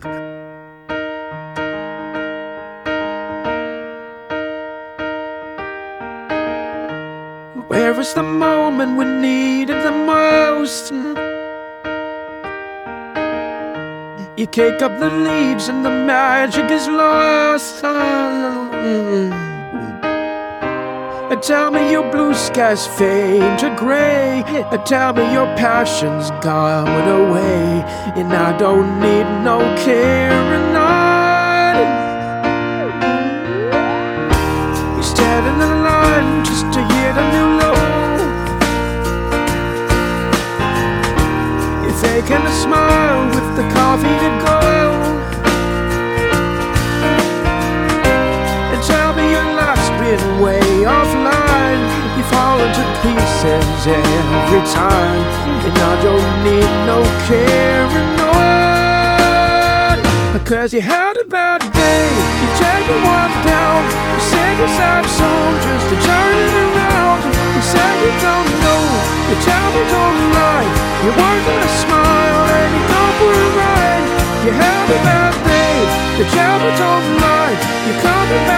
Where was the moment we needed the most? You kick up the leaves and the magic is lost. Tell me your blue skies fade to gray. Tell me your passion's gone away. And I don't need no caring on. You're standing in line just to hear the new low. You're faking a smile with the coffee to go. And tell me your life's been way offline. You fall into pieces every time. And I don't need no on. Cause you had a bad day. You take a walk down. You sing a sad song just to turn it around. You say you don't know. You tell me don't lie. You weren't gonna smile and you go for a ride. You had a bad day. You tell me don't lie. You're coming back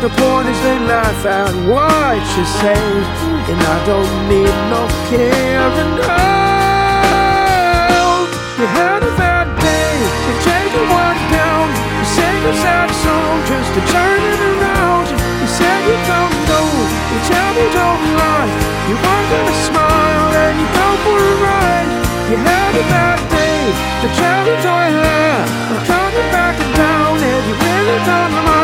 The point is they laugh at what you say, and I don't need no caring. Oh, you had a bad day. You take a walk down. You sing a sad song just to turn it around. You say you don't know. You tell me don't lie. You weren't gonna smile and you go for a ride. You had a bad day. The travel toy hair. I'm coming back down and you really don't mind.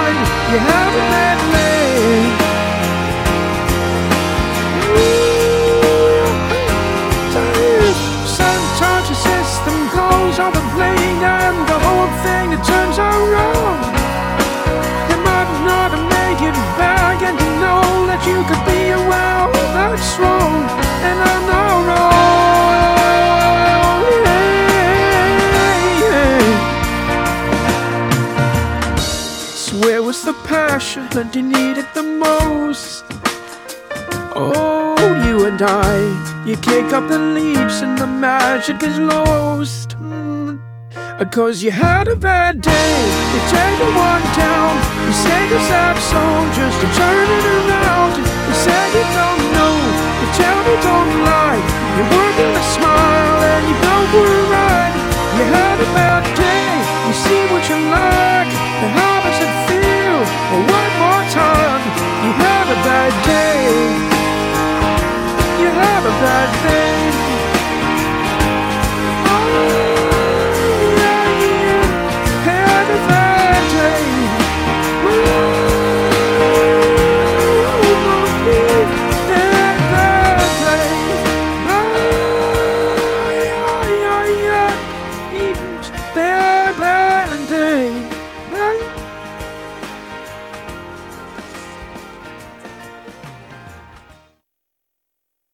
You have a bad day. Sometimes your system goes on the plane that you it the most? Oh, you and I, you kick up the leaves and the magic is lost. Mm. Cause you had a bad day, you take a walk down, you sing a sad song just to turn it to